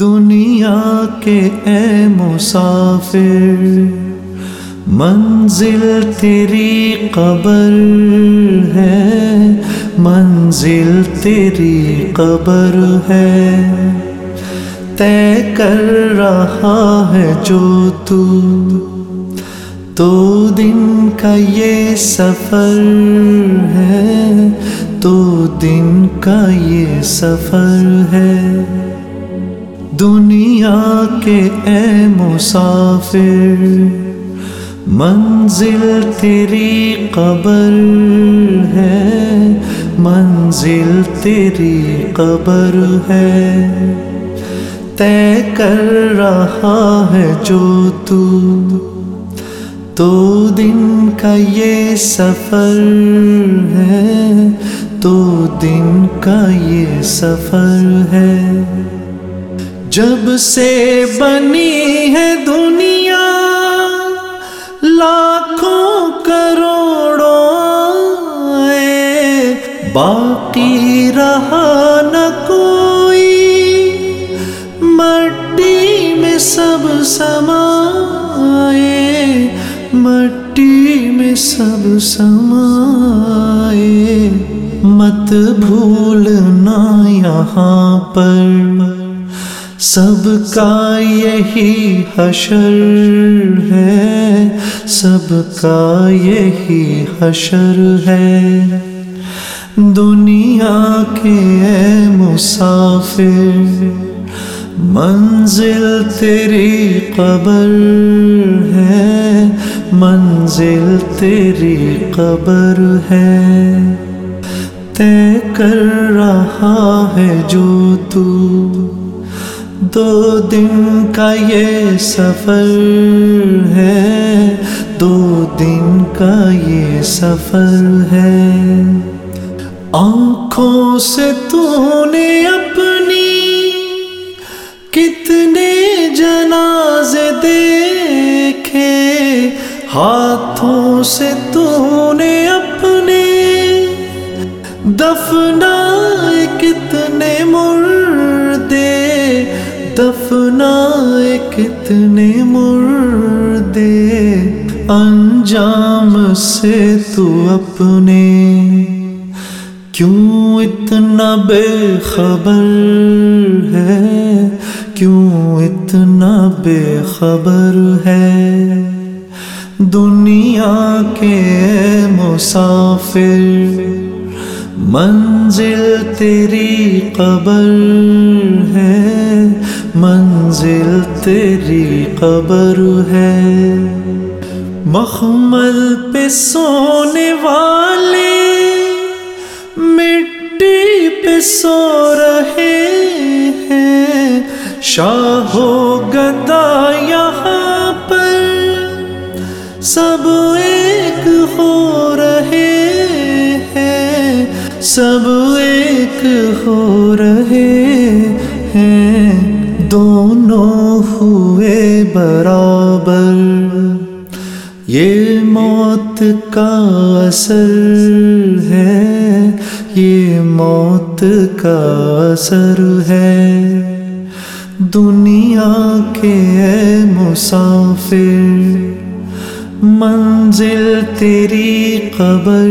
دنیا کے اے مسافر، منزل تیری قبر ہے، منزل تیری قبر ہے۔ طے کر رہا ہے جو تو تو دن کا یہ سفر ہے تو دن کا یہ سفر ہے۔ دنیا کے اے مسافر، منزل تیری قبر ہے، منزل تیری قبر ہے۔ طے کر رہا ہے جو تو تو دن کا یہ سفر ہے تو دن کا یہ سفر ہے۔ جب سے بنی ہے دنیا، لاکھوں کروڑوں باقی رہا نہ کوئی۔ مٹی میں سب سمائے، مٹی میں سب سمائے۔ مت بھولنا یہاں پر۔ سب کا یہی حشر ہے، سب کا یہی حشر ہے۔ دنیا کے اے مسافر، منزل تیری قبر ہے، منزل تیری قبر ہے۔ طے کر رہا ہے جو تو دو دن کا یہ سفر ہے۔ دو دن کا یہ سفر ہے۔ آنکھوں سے تو نے اپنی کتنے جنازے دیکھے۔ ہاتھوں سے تو نے اپنے دفنا دفنا کتنے مردے انجام سے تو اپنے کیوں اتنا بے خبر ہے؟ کیوں اتنا بے خبر ہے؟ دنیا کے مسافر، منزل تیری قبر ہے منزل تیری قبر ہے۔ مخمل پہ سونے والے، مٹی پہ سو رہے ہیں۔ شاہ و گدا یہاں پر سب ایک ہو رہے ہیں۔ سب ایک ہو رہے ہیں۔ دونوں ہوئے برابر۔ یہ موت کا اثر ہے، یہ موت کا اثر ہے۔ دنیا کے اے مسافر، منزل تیری قبر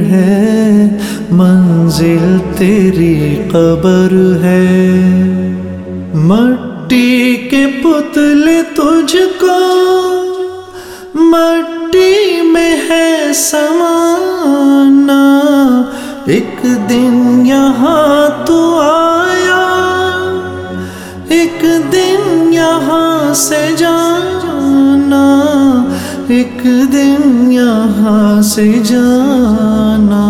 ہے۔ منزل تیری قبر ہے۔ مٹی کے پتلے تجھ کو مٹی میں ہے سمانا۔ ایک دن یہاں تو آیا، ایک دن یہاں سے جانا۔ ایک دن یہاں سے جانا،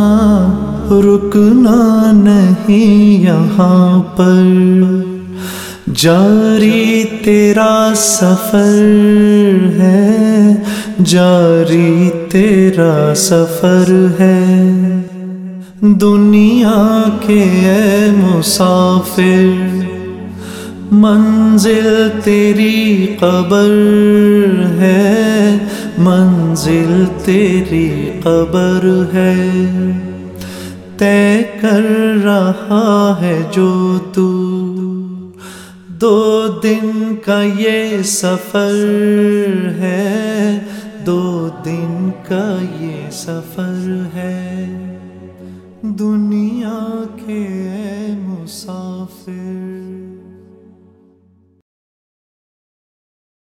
رکنا نہیں یہاں پر۔ جاری تیرا سفر ہے، جاری تیرا سفر ہے۔ دنیا کے اے مسافر، منزل تیری قبر ہے۔ منزل تیری قبر ہے۔ طے کر رہا ہے جو تو دو دن کا یہ سفر ہے۔ دو دن کا یہ سفر ہے۔ دنیا کے مسافر۔